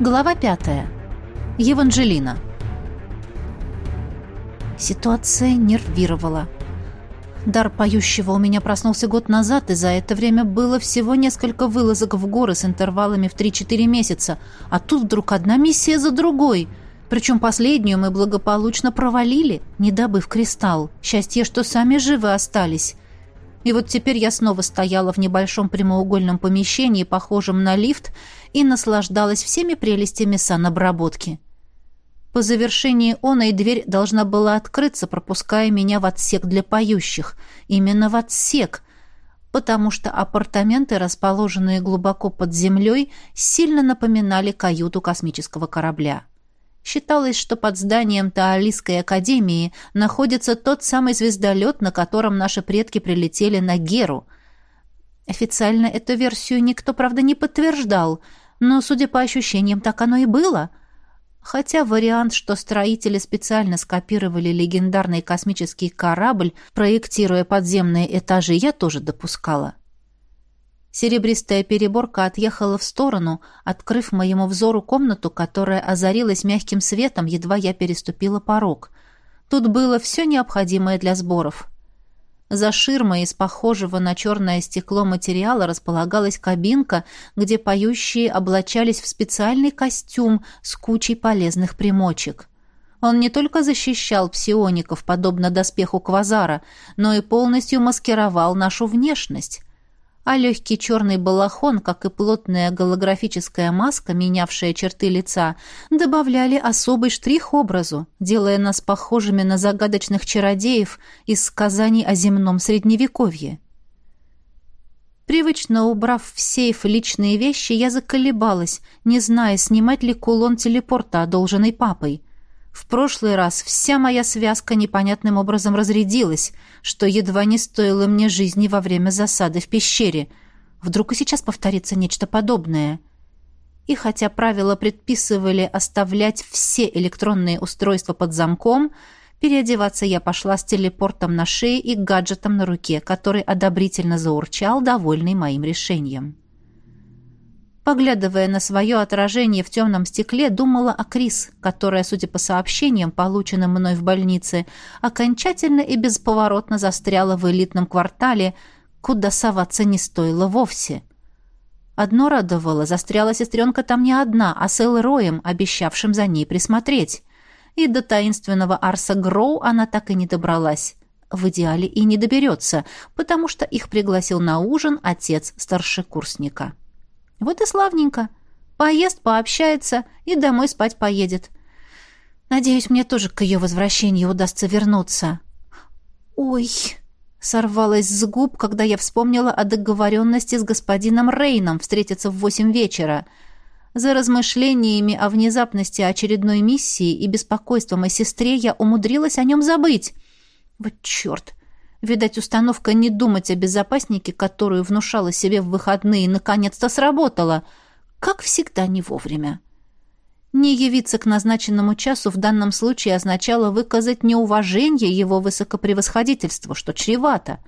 Глава пятая. Еванжелина. Ситуация нервировала. Дар поющего у меня проснулся год назад, и за это время было всего несколько вылазок в горы с интервалами в 3-4 месяца, а тут вдруг одна миссия за другой. Причем последнюю мы благополучно провалили, не добыв кристалл. Счастье, что сами живы остались. И вот теперь я снова стояла в небольшом прямоугольном помещении, похожем на лифт, и наслаждалась всеми прелестями санобработки. По завершении она и дверь должна была открыться, пропуская меня в отсек для поющих. Именно в отсек, потому что апартаменты, расположенные глубоко под землей, сильно напоминали каюту космического корабля. Считалось, что под зданием Таалийской академии находится тот самый звездолет, на котором наши предки прилетели на Геру. Официально эту версию никто, правда, не подтверждал, но, судя по ощущениям, так оно и было. Хотя вариант, что строители специально скопировали легендарный космический корабль, проектируя подземные этажи, я тоже допускала. Серебристая переборка отъехала в сторону, открыв моему взору комнату, которая озарилась мягким светом, едва я переступила порог. Тут было все необходимое для сборов. За ширмой из похожего на черное стекло материала располагалась кабинка, где поющие облачались в специальный костюм с кучей полезных примочек. Он не только защищал псиоников, подобно доспеху Квазара, но и полностью маскировал нашу внешность а легкий черный балахон, как и плотная голографическая маска, менявшая черты лица, добавляли особый штрих образу, делая нас похожими на загадочных чародеев из сказаний о земном средневековье. Привычно убрав в сейф личные вещи, я заколебалась, не зная, снимать ли кулон телепорта, одолженный папой — в прошлый раз вся моя связка непонятным образом разрядилась, что едва не стоило мне жизни во время засады в пещере. Вдруг и сейчас повторится нечто подобное. И хотя правила предписывали оставлять все электронные устройства под замком, переодеваться я пошла с телепортом на шее и гаджетом на руке, который одобрительно заурчал, довольный моим решением. Поглядывая на свое отражение в темном стекле, думала о Крис, которая, судя по сообщениям, полученным мной в больнице, окончательно и бесповоротно застряла в элитном квартале, куда соваться не стоило вовсе. Одно радовало, застряла сестренка там не одна, а с Элроем, обещавшим за ней присмотреть. И до таинственного Арса Гроу она так и не добралась. В идеале и не доберется, потому что их пригласил на ужин отец старшекурсника. Вот и славненько. Поест, пообщается и домой спать поедет. Надеюсь, мне тоже к ее возвращению удастся вернуться. Ой, сорвалась с губ, когда я вспомнила о договоренности с господином Рейном встретиться в восемь вечера. За размышлениями о внезапности очередной миссии и беспокойством о сестре я умудрилась о нем забыть. Вот черт! Видать, установка не думать о безопаснике, которую внушала себе в выходные, наконец-то сработала. Как всегда, не вовремя. Не явиться к назначенному часу в данном случае означало выказать неуважение его высокопревосходительству, что чревато.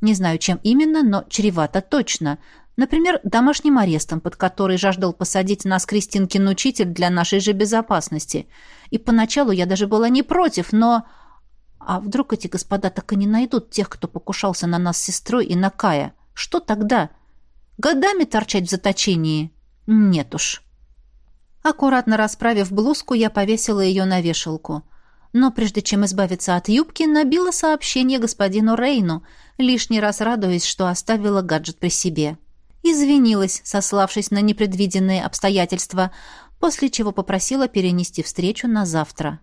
Не знаю, чем именно, но чревато точно. Например, домашним арестом, под который жаждал посадить нас Кристинкин учитель для нашей же безопасности. И поначалу я даже была не против, но... А вдруг эти господа так и не найдут тех, кто покушался на нас с сестрой и на Кая? Что тогда? Годами торчать в заточении? Нет уж. Аккуратно расправив блузку, я повесила ее на вешалку. Но прежде чем избавиться от юбки, набила сообщение господину Рейну, лишний раз радуясь, что оставила гаджет при себе. Извинилась, сославшись на непредвиденные обстоятельства, после чего попросила перенести встречу на завтра.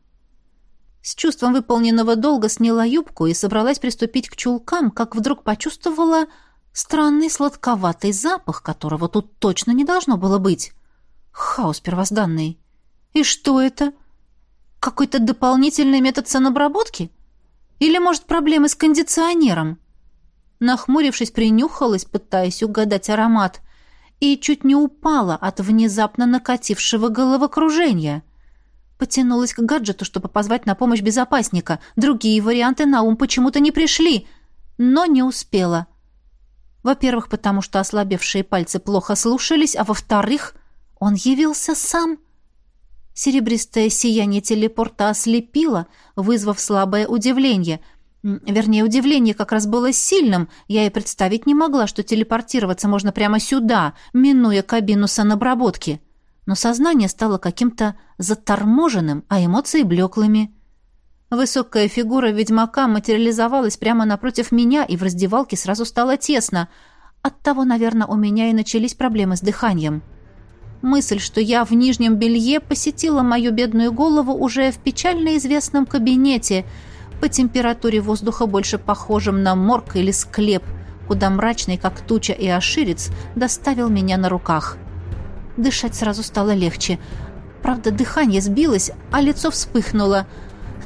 С чувством выполненного долга сняла юбку и собралась приступить к чулкам, как вдруг почувствовала странный сладковатый запах, которого тут точно не должно было быть. Хаос первозданный. И что это? Какой-то дополнительный метод санобработки? Или, может, проблемы с кондиционером? Нахмурившись, принюхалась, пытаясь угадать аромат, и чуть не упала от внезапно накатившего головокружения — Потянулась к гаджету, чтобы позвать на помощь безопасника. Другие варианты на ум почему-то не пришли, но не успела. Во-первых, потому что ослабевшие пальцы плохо слушались, а во-вторых, Он явился сам. Серебристое сияние телепорта ослепило, вызвав слабое удивление. Вернее, удивление как раз было сильным. Я и представить не могла, что телепортироваться можно прямо сюда, минуя кабину санобработки. Но сознание стало каким-то заторможенным, а эмоции блеклыми. Высокая фигура ведьмака материализовалась прямо напротив меня, и в раздевалке сразу стало тесно. Оттого, наверное, у меня и начались проблемы с дыханием. Мысль, что я в нижнем белье, посетила мою бедную голову уже в печально известном кабинете, по температуре воздуха больше похожем на морг или склеп, куда мрачный, как туча и оширец, доставил меня на руках. Дышать сразу стало легче. Правда, дыхание сбилось, а лицо вспыхнуло –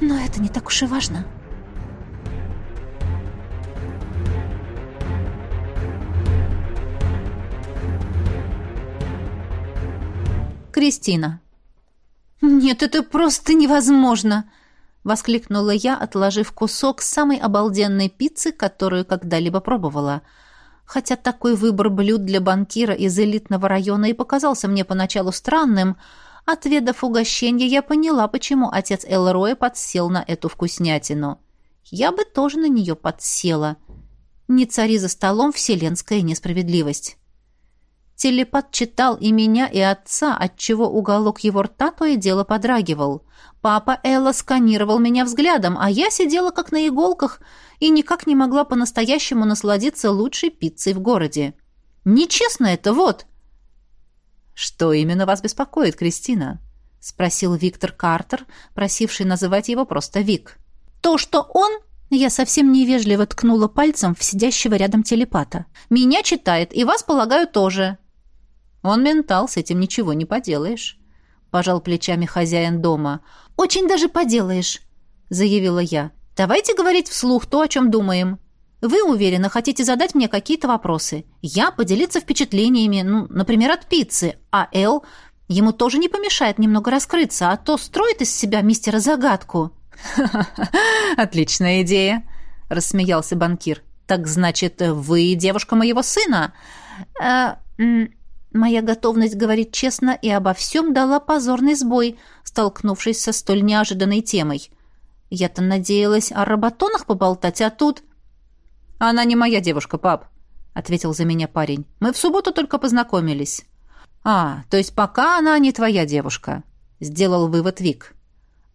но это не так уж и важно. Кристина. «Нет, это просто невозможно!» — воскликнула я, отложив кусок самой обалденной пиццы, которую когда-либо пробовала. Хотя такой выбор блюд для банкира из элитного района и показался мне поначалу странным — Отведав угощение, я поняла, почему отец Элроя подсел на эту вкуснятину. Я бы тоже на нее подсела. Не цари за столом вселенская несправедливость. Телепат читал и меня, и отца, отчего уголок его рта то и дело подрагивал. Папа Элла сканировал меня взглядом, а я сидела как на иголках и никак не могла по-настоящему насладиться лучшей пиццей в городе. Нечестно это, вот!» «Что именно вас беспокоит, Кристина?» — спросил Виктор Картер, просивший называть его просто Вик. «То, что он...» Я совсем невежливо ткнула пальцем в сидящего рядом телепата. «Меня читает, и вас, полагаю, тоже». «Он ментал, с этим ничего не поделаешь», — пожал плечами хозяин дома. «Очень даже поделаешь», — заявила я. «Давайте говорить вслух то, о чем думаем». Вы, уверенно, хотите задать мне какие-то вопросы. Я поделиться впечатлениями, ну, например, от пиццы. А Эл, ему тоже не помешает немного раскрыться, а то строит из себя мистера загадку. Отличная идея, рассмеялся банкир. Так значит, вы девушка моего сына? Э, моя готовность говорить честно и обо всем дала позорный сбой, столкнувшись со столь неожиданной темой. Я-то надеялась о работонах поболтать, а тут «Она не моя девушка, пап», — ответил за меня парень. «Мы в субботу только познакомились». «А, то есть пока она не твоя девушка», — сделал вывод Вик.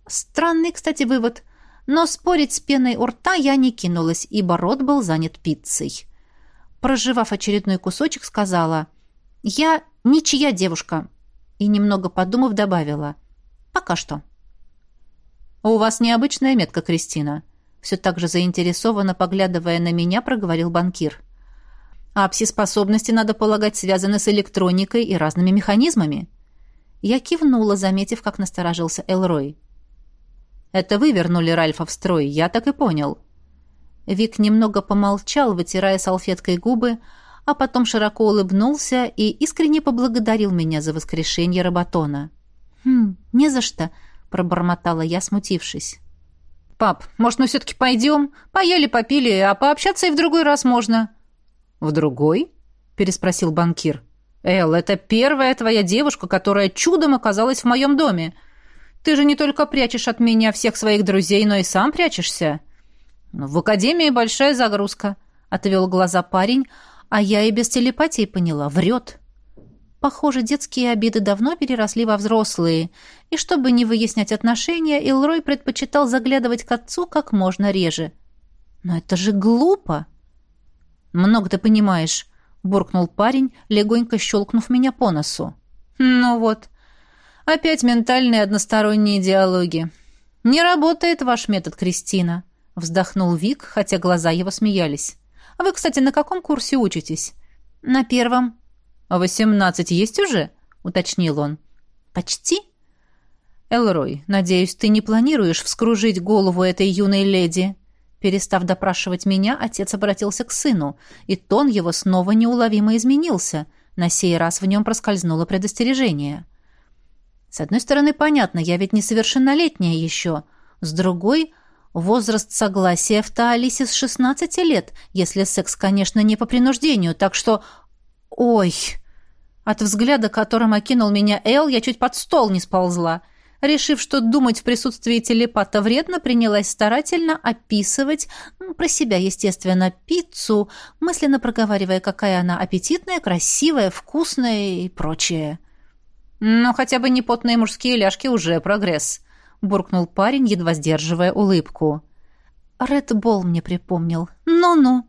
Странный, кстати, вывод. Но спорить с пеной у рта я не кинулась, ибо рот был занят пиццей. Проживав очередной кусочек, сказала «Я ничья девушка», и, немного подумав, добавила «Пока что». «У вас необычная метка, Кристина», все так же заинтересованно поглядывая на меня, проговорил банкир. А пси-способности, надо полагать, связаны с электроникой и разными механизмами. Я кивнула, заметив, как насторожился Элрой. «Это вы вернули Ральфа в строй, я так и понял». Вик немного помолчал, вытирая салфеткой губы, а потом широко улыбнулся и искренне поблагодарил меня за воскрешение Роботона. «Хм, не за что», — пробормотала я, смутившись. «Пап, может, мы все-таки пойдем? Поели, попили, а пообщаться и в другой раз можно». «В другой?» — переспросил банкир. «Эл, это первая твоя девушка, которая чудом оказалась в моем доме. Ты же не только прячешь от меня всех своих друзей, но и сам прячешься». «В академии большая загрузка», — отвел глаза парень, а я и без телепатии поняла. Врет. Похоже, детские обиды давно переросли во взрослые, и чтобы не выяснять отношения, Илрой предпочитал заглядывать к отцу как можно реже. «Но это же глупо!» «Много ты понимаешь», — буркнул парень, легонько щелкнув меня по носу. «Ну вот, опять ментальные односторонние диалоги. Не работает ваш метод, Кристина», — вздохнул Вик, хотя глаза его смеялись. «А вы, кстати, на каком курсе учитесь?» «На первом», «Восемнадцать есть уже?» — уточнил он. «Почти?» «Элрой, надеюсь, ты не планируешь вскружить голову этой юной леди?» Перестав допрашивать меня, отец обратился к сыну, и тон его снова неуловимо изменился. На сей раз в нем проскользнуло предостережение. С одной стороны, понятно, я ведь несовершеннолетняя еще. С другой, возраст согласия в Таалисе с шестнадцати лет, если секс, конечно, не по принуждению, так что... Ой! От взгляда, которым окинул меня Эл, я чуть под стол не сползла. Решив, что думать в присутствии телепата вредно, принялась старательно описывать, про себя, естественно, пиццу, мысленно проговаривая, какая она аппетитная, красивая, вкусная и прочее. «Но хотя бы не потные мужские ляжки уже прогресс», — буркнул парень, едва сдерживая улыбку. Ред Болл мне припомнил. «Ну-ну».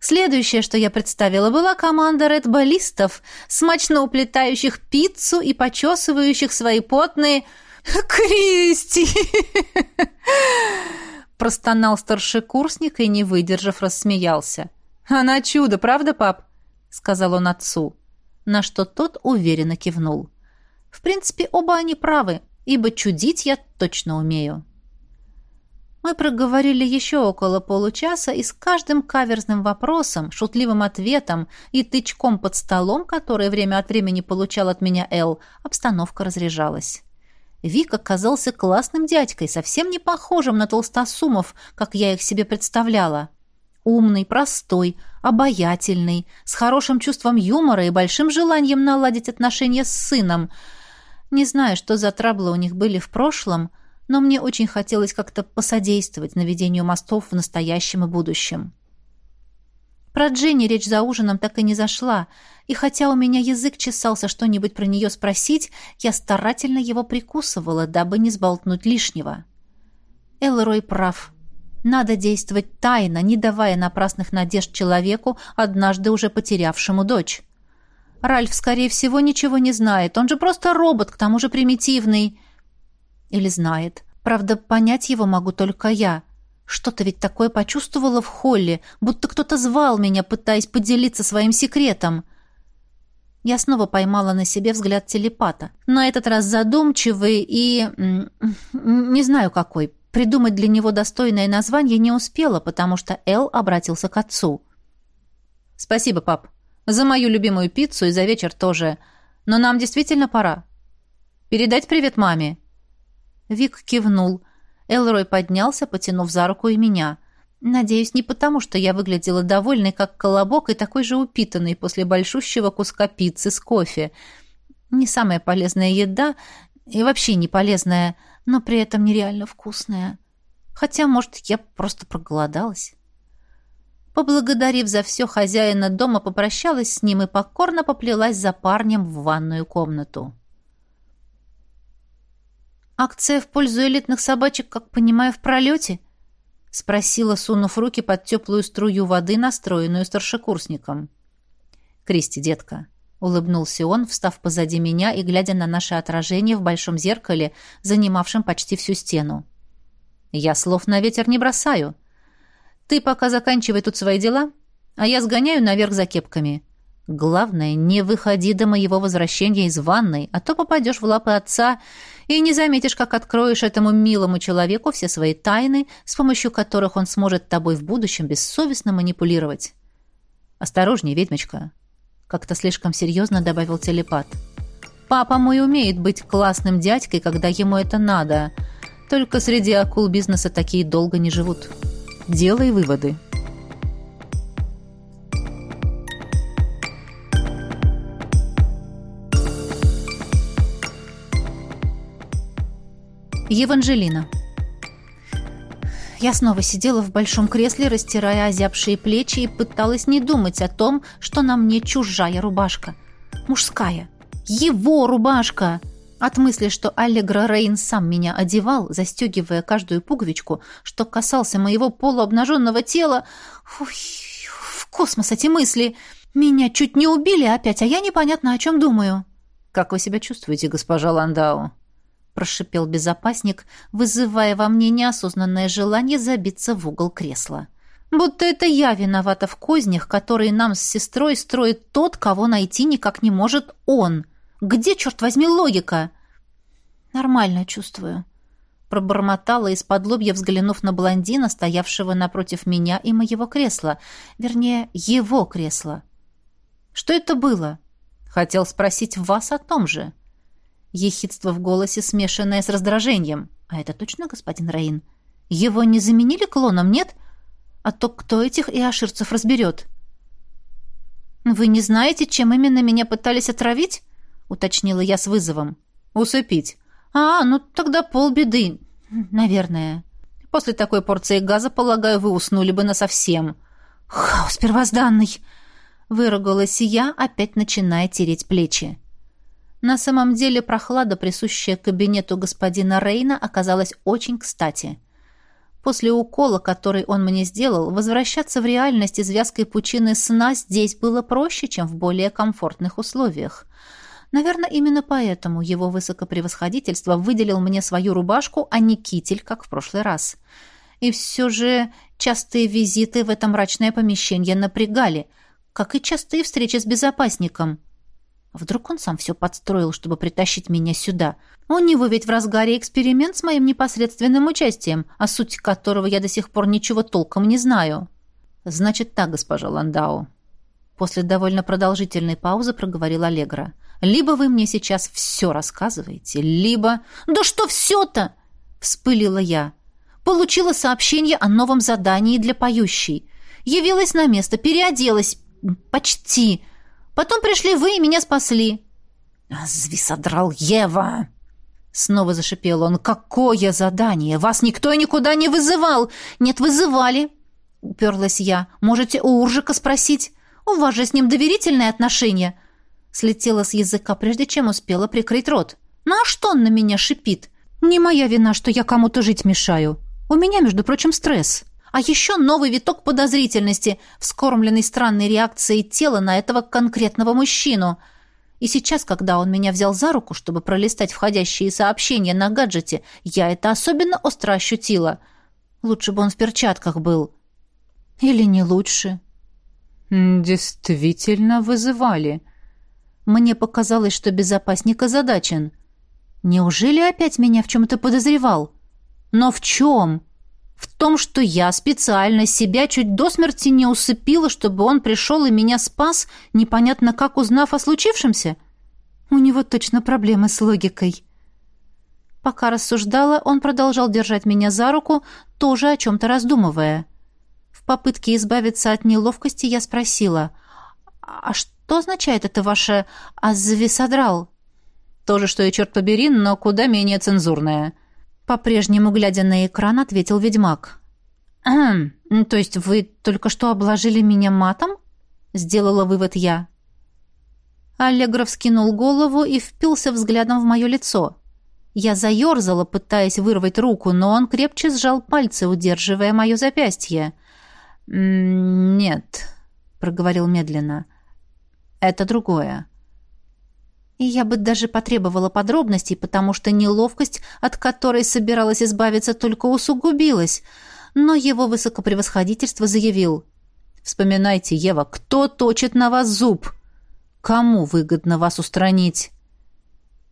Следующее, что я представила, была команда редболистов, смачно уплетающих пиццу и почесывающих свои потные... «Кристи!» Простонал старшекурсник и, не выдержав, рассмеялся. «Она чудо, правда, пап?» Сказал он отцу. На что тот уверенно кивнул. В принципе, оба они правы, ибо чудить я точно умею. Мы проговорили еще около получаса, и с каждым каверзным вопросом, шутливым ответом и тычком под столом, который время от времени получал от меня Эл, обстановка разряжалась. Вик оказался классным дядькой, совсем не похожим на толстосумов, как я их себе представляла. Умный, простой, обаятельный, с хорошим чувством юмора и большим желанием наладить отношения с сыном. Не знаю, что за траблы у них были в прошлом — но мне очень хотелось как-то посодействовать наведению мостов в настоящем и будущем. Про Дженни речь за ужином так и не зашла, и хотя у меня язык чесался что-нибудь про нее спросить, я старательно его прикусывала, дабы не сболтнуть лишнего. Элрой прав. Надо действовать тайно, не давая напрасных надежд человеку, однажды уже потерявшему дочь. Ральф, скорее всего, ничего не знает. Он же просто робот, к тому же примитивный. Или знает. Правда, понять его могу только я. Что-то ведь такое почувствовала в холле, будто кто-то звал меня, пытаясь поделиться своим секретом. Я снова поймала на себе взгляд телепата. На этот раз задумчивый и... не знаю какой. Придумать для него достойное название не успела, потому что Эл обратился к отцу. «Спасибо, пап. За мою любимую пиццу и за вечер тоже. Но нам действительно пора. Передать привет маме?» Вик кивнул. Элрой поднялся, потянув за руку и меня. Надеюсь, не потому, что я выглядела довольной, как колобок, и такой же упитанной после большущего куска пиццы с кофе. Не самая полезная еда и вообще не полезная, но при этом нереально вкусная. Хотя, может, я просто проголодалась. Поблагодарив за все хозяина дома, попрощалась с ним и покорно поплелась за парнем в ванную комнату. «Акция в пользу элитных собачек, как понимаю, в пролете?» — спросила, сунув руки под теплую струю воды, настроенную старшекурсником. «Кристи, детка», — улыбнулся он, встав позади меня и глядя на наше отражение в большом зеркале, занимавшем почти всю стену. «Я слов на ветер не бросаю. Ты пока заканчивай тут свои дела, а я сгоняю наверх за кепками. Главное, не выходи до моего возвращения из ванной, а то попадешь в лапы отца и не заметишь, как откроешь этому милому человеку все свои тайны, с помощью которых он сможет тобой в будущем бессовестно манипулировать. Осторожней, ведьмочка, как-то слишком серьезно добавил телепат. Папа мой умеет быть классным дядькой, когда ему это надо. Только среди акул бизнеса такие долго не живут. Делай выводы. Еванжелина. Я снова сидела в большом кресле, растирая озябшие плечи и пыталась не думать о том, что на мне чужая рубашка. Мужская. Его рубашка! От мысли, что Аллегра Рейн сам меня одевал, застегивая каждую пуговичку, что касался моего полуобнаженного тела... Ой, в космос эти мысли! Меня чуть не убили опять, а я непонятно о чем думаю. «Как вы себя чувствуете, госпожа Ландау?» — прошипел безопасник, вызывая во мне неосознанное желание забиться в угол кресла. «Будто это я виновата в кознях, которые нам с сестрой строит тот, кого найти никак не может он. Где, черт возьми, логика?» «Нормально чувствую», — пробормотала из-под лобья, взглянув на блондина, стоявшего напротив меня и моего кресла, вернее, его кресла. «Что это было?» «Хотел спросить вас о том же». Ехидство в голосе, смешанное с раздражением. «А это точно господин Раин? Его не заменили клоном, нет? А то кто этих и аширцев разберет?» «Вы не знаете, чем именно меня пытались отравить?» — уточнила я с вызовом. «Усыпить». «А, ну тогда полбеды, наверное. После такой порции газа, полагаю, вы уснули бы насовсем». «Хаос первозданный!» — выругалась я, опять начиная тереть плечи. На самом деле прохлада, присущая кабинету господина Рейна, оказалась очень кстати. После укола, который он мне сделал, возвращаться в реальность из вязкой пучины сна здесь было проще, чем в более комфортных условиях. Наверное, именно поэтому его высокопревосходительство выделил мне свою рубашку, а не китель, как в прошлый раз. И все же частые визиты в это мрачное помещение напрягали, как и частые встречи с безопасником – Вдруг он сам все подстроил, чтобы притащить меня сюда. У него ведь в разгаре эксперимент с моим непосредственным участием, о сути которого я до сих пор ничего толком не знаю. Значит так, госпожа Ландау. После довольно продолжительной паузы проговорил Аллегра. Либо вы мне сейчас все рассказываете, либо... Да что все-то? Вспылила я. Получила сообщение о новом задании для поющей. Явилась на место, переоделась. Почти. Потом пришли вы и меня спасли». «Зви содрал Ева!» Снова зашипел он. «Какое задание? Вас никто никуда не вызывал!» «Нет, вызывали!» Уперлась я. «Можете у Уржика спросить. У вас же с ним доверительные отношения!» Слетела с языка, прежде чем успела прикрыть рот. «Ну а что он на меня шипит? Не моя вина, что я кому-то жить мешаю. У меня, между прочим, стресс». А еще новый виток подозрительности, вскормленный странной реакцией тела на этого конкретного мужчину. И сейчас, когда он меня взял за руку, чтобы пролистать входящие сообщения на гаджете, я это особенно остро ощутила. Лучше бы он в перчатках был. Или не лучше? Действительно вызывали. Мне показалось, что безопасник озадачен. Неужели опять меня в чем-то подозревал? Но в чем? — в том, что я специально себя чуть до смерти не усыпила, чтобы он пришел и меня спас, непонятно как узнав о случившемся? У него точно проблемы с логикой. Пока рассуждала, он продолжал держать меня за руку, тоже о чем-то раздумывая. В попытке избавиться от неловкости я спросила, «А что означает это ваше «азвисодрал»?» «То же, что и черт побери, но куда менее цензурное», по-прежнему, глядя на экран, ответил ведьмак. «Хм, то есть вы только что обложили меня матом?» Сделала вывод я. Аллегров скинул голову и впился взглядом в мое лицо. Я заерзала, пытаясь вырвать руку, но он крепче сжал пальцы, удерживая мое запястье. «Нет», — проговорил медленно, — «это другое». И я бы даже потребовала подробностей, потому что неловкость, от которой собиралась избавиться, только усугубилась. Но его высокопревосходительство заявил. «Вспоминайте, Ева, кто точит на вас зуб? Кому выгодно вас устранить?»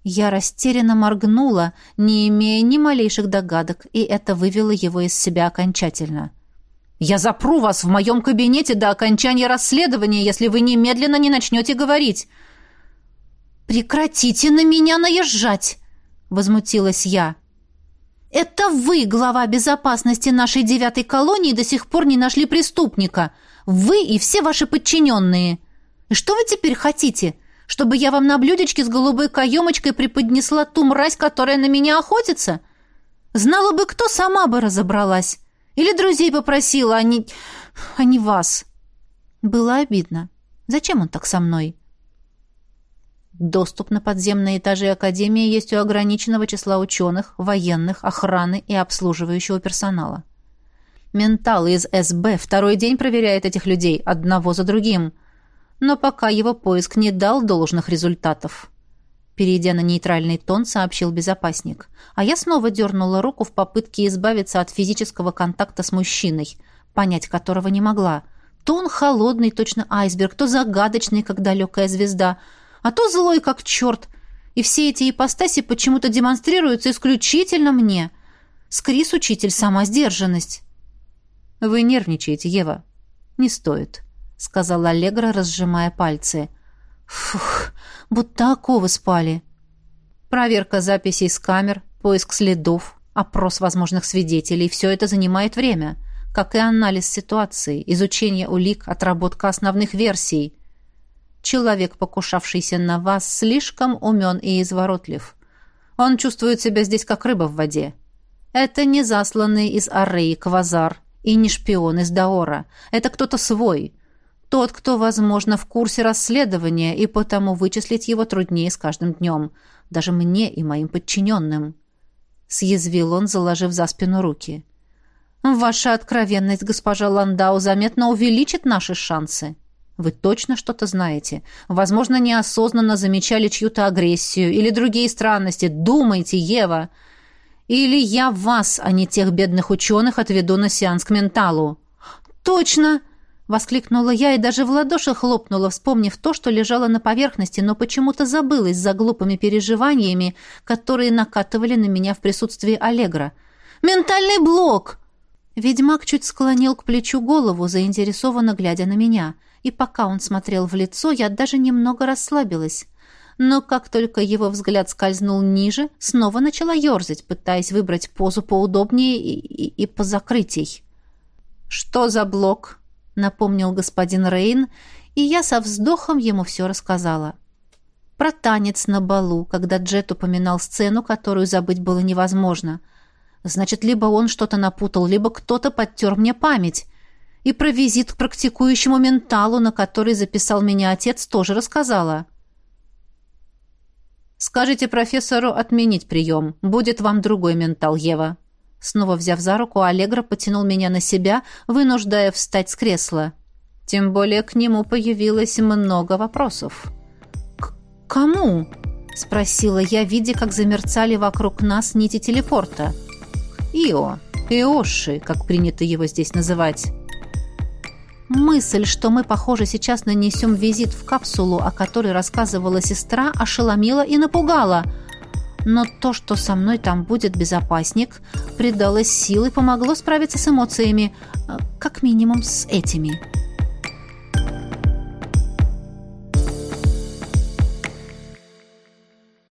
Я растерянно моргнула, не имея ни малейших догадок, и это вывело его из себя окончательно. «Я запру вас в моем кабинете до окончания расследования, если вы немедленно не начнете говорить!» «Прекратите на меня наезжать!» — возмутилась я. «Это вы, глава безопасности нашей девятой колонии, до сих пор не нашли преступника. Вы и все ваши подчиненные. И что вы теперь хотите? Чтобы я вам на блюдечке с голубой каемочкой преподнесла ту мразь, которая на меня охотится? Знала бы, кто сама бы разобралась. Или друзей попросила, а не... а не вас». Было обидно. Зачем он так со мной?» Доступ на подземные этажи Академии есть у ограниченного числа ученых, военных, охраны и обслуживающего персонала. Ментал из СБ второй день проверяет этих людей, одного за другим. Но пока его поиск не дал должных результатов. Перейдя на нейтральный тон, сообщил безопасник. А я снова дернула руку в попытке избавиться от физического контакта с мужчиной, понять которого не могла. То он холодный, точно айсберг, то загадочный, как далекая звезда — а то злой как черт. И все эти ипостаси почему-то демонстрируются исключительно мне. Скрис учитель сама сдержанность. Вы нервничаете, Ева. Не стоит, сказала Аллегра, разжимая пальцы. Фух, будто оковы спали. Проверка записей с камер, поиск следов, опрос возможных свидетелей все это занимает время, как и анализ ситуации, изучение улик, отработка основных версий. Человек, покушавшийся на вас, слишком умен и изворотлив. Он чувствует себя здесь как рыба в воде. Это не засланный из Арреи Квазар и не шпион из Даора. Это кто-то свой. Тот, кто, возможно, в курсе расследования, и потому вычислить его труднее с каждым днем. Даже мне и моим подчиненным. Съязвил он, заложив за спину руки. «Ваша откровенность, госпожа Ландау, заметно увеличит наши шансы. Вы точно что-то знаете. Возможно, неосознанно замечали чью-то агрессию или другие странности. Думайте, Ева!» Или я вас, а не тех бедных ученых, отведу на сеанс к менталу». «Точно!» — воскликнула я и даже в ладоши хлопнула, вспомнив то, что лежало на поверхности, но почему-то забылась за глупыми переживаниями, которые накатывали на меня в присутствии Аллегра. «Ментальный блок!» Ведьмак чуть склонил к плечу голову, заинтересованно глядя на меня. И пока он смотрел в лицо, я даже немного расслабилась но как только его взгляд скользнул ниже, снова начала ерзать, пытаясь выбрать позу поудобнее и, и, и по закрытий. «Что за блок?» — напомнил господин Рейн, и я со вздохом ему все рассказала. Про танец на балу, когда Джет упоминал сцену, которую забыть было невозможно. Значит, либо он что-то напутал, либо кто-то подтер мне память. И про визит к практикующему менталу, на который записал меня отец, тоже рассказала. — Скажите профессору отменить прием. Будет вам другой ментал, Ева». Снова взяв за руку, Аллегра потянул меня на себя, вынуждая встать с кресла. Тем более к нему появилось много вопросов. «К кому?» — спросила я, видя, как замерцали вокруг нас нити телепорта. «Ио, Иоши, как принято его здесь называть». Мысль, что мы, похоже, сейчас нанесем визит в капсулу, о которой рассказывала сестра, ошеломила и напугала. Но то, что со мной там будет безопасник, придало силы, помогло справиться с эмоциями, как минимум с этими.